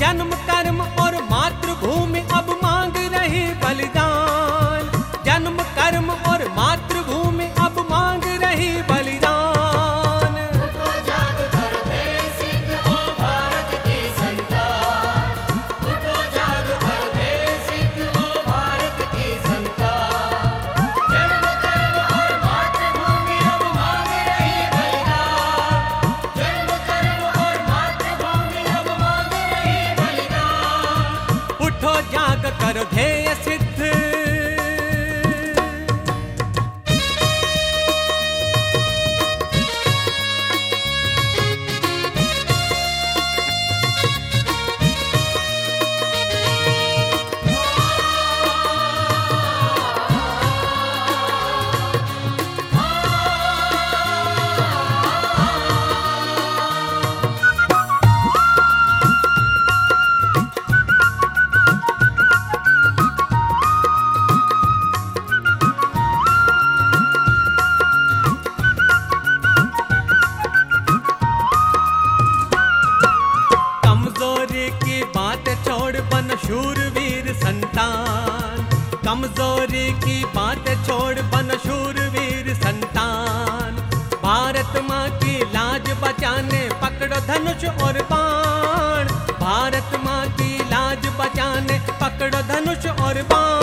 जन्म कमज़ोरी की बात छोड़ बन शूरवीर संतान। भारत माँ की लाज बचाने पकड़ो धनुष और बाण। भारत माँ की लाज बचाने पकड़ो धनुष और बाण।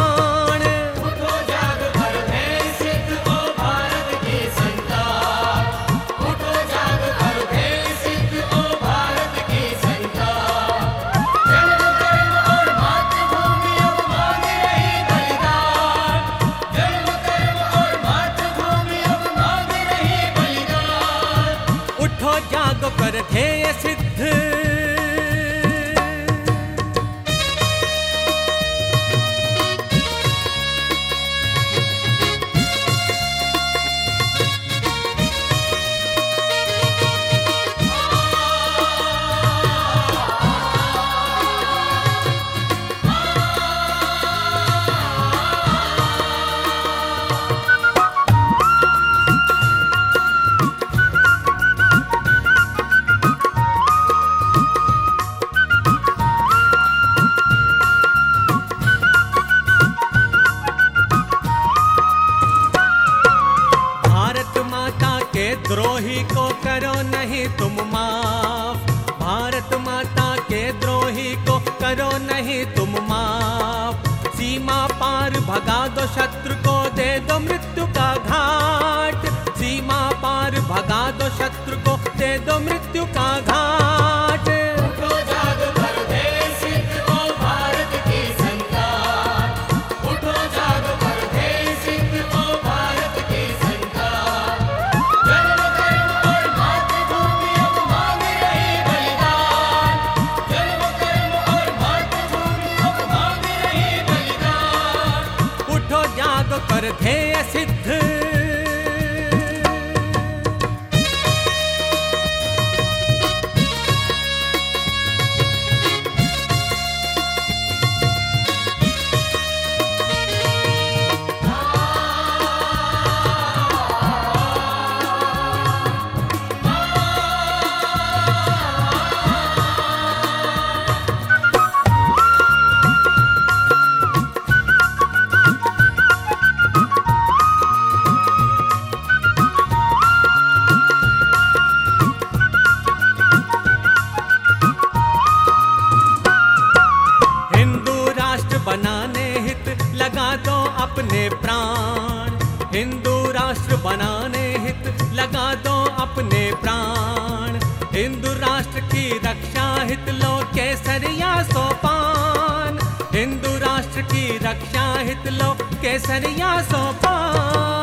तुम माप। सीमा पार भगा दो शत्रु को, दे दो मृत्यु का घाट। सीमा पार भगा दो शत्रु को, दे दो मृत्यु का घाट। अपने प्राण। हिंदू राष्ट्र बनाने हित लगा दो अपने प्राण। हिंदू राष्ट्र की रक्षा हित लो केसरिया सोपान। हिंदू राष्ट्र की रक्षा हित लो केसरिया सोपान।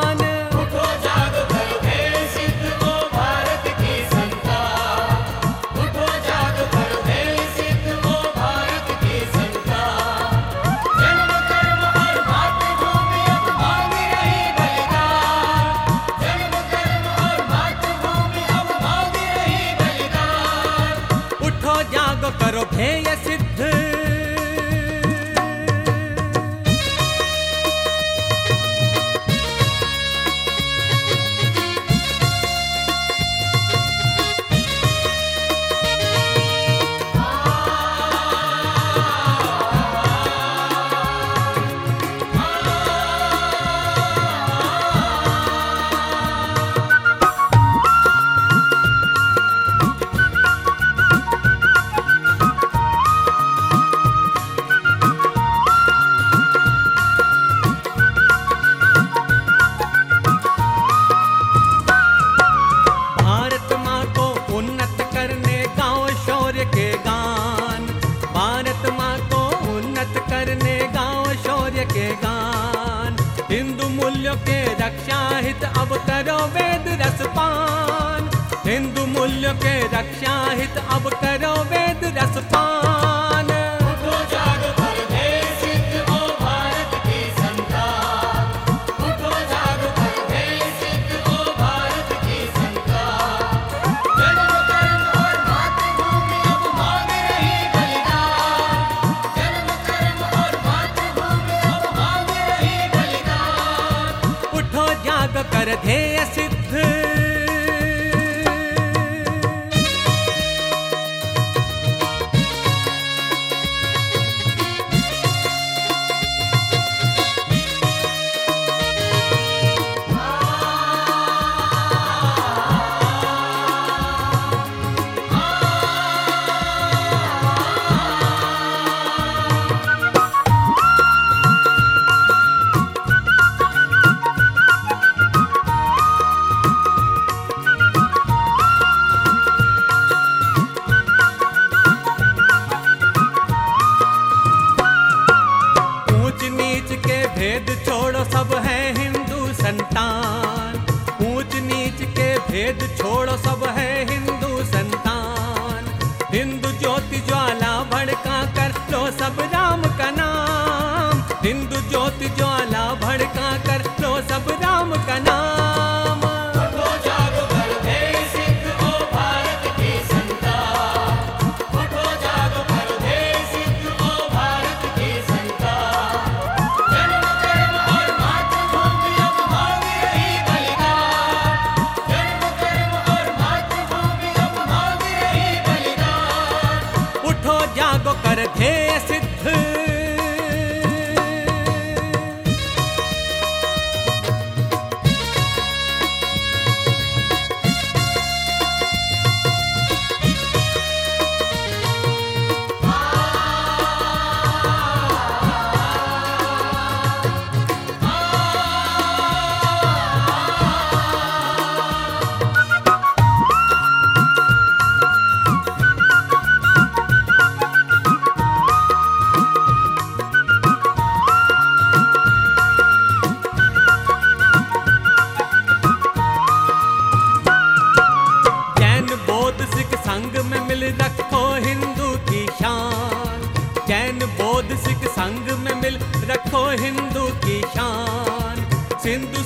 अवतरो वेद रस पान हिंदू मूल्य के रक्षा हित अवतर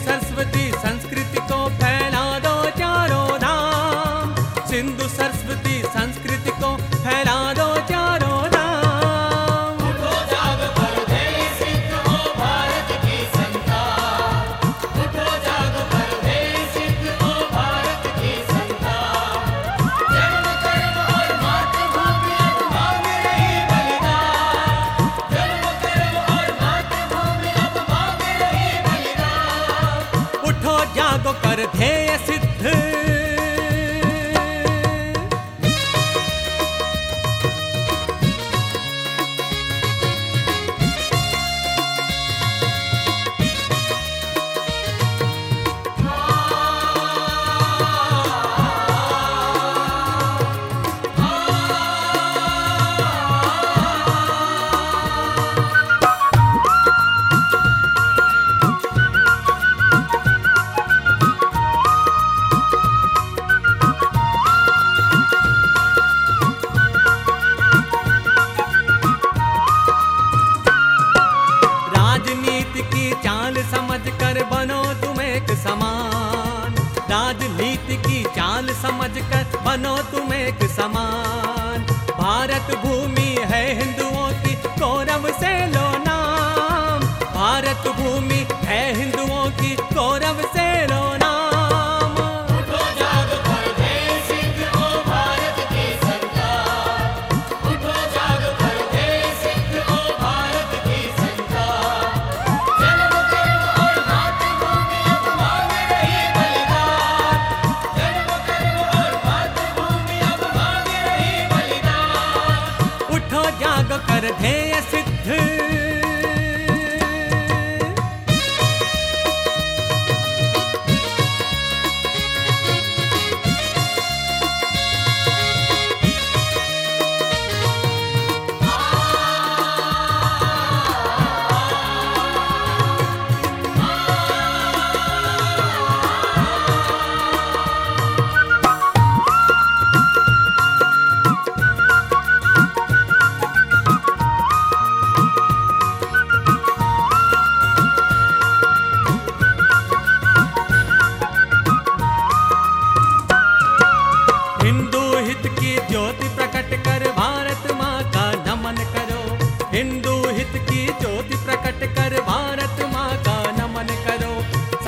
सरस्वती समान। राजनीति की चाल समझकर बनो तुम एक समान। भारत भूमि है हिंदुओं की गौरव से लो नाम। भारत भूमि है हिंदुओं की गौरव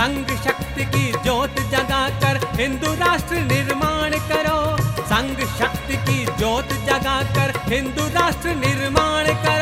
संघ शक्ति की ज्योत जगाकर हिंदू राष्ट्र निर्माण करो। संघ शक्ति की ज्योत जगाकर हिंदू राष्ट्र निर्माण करो।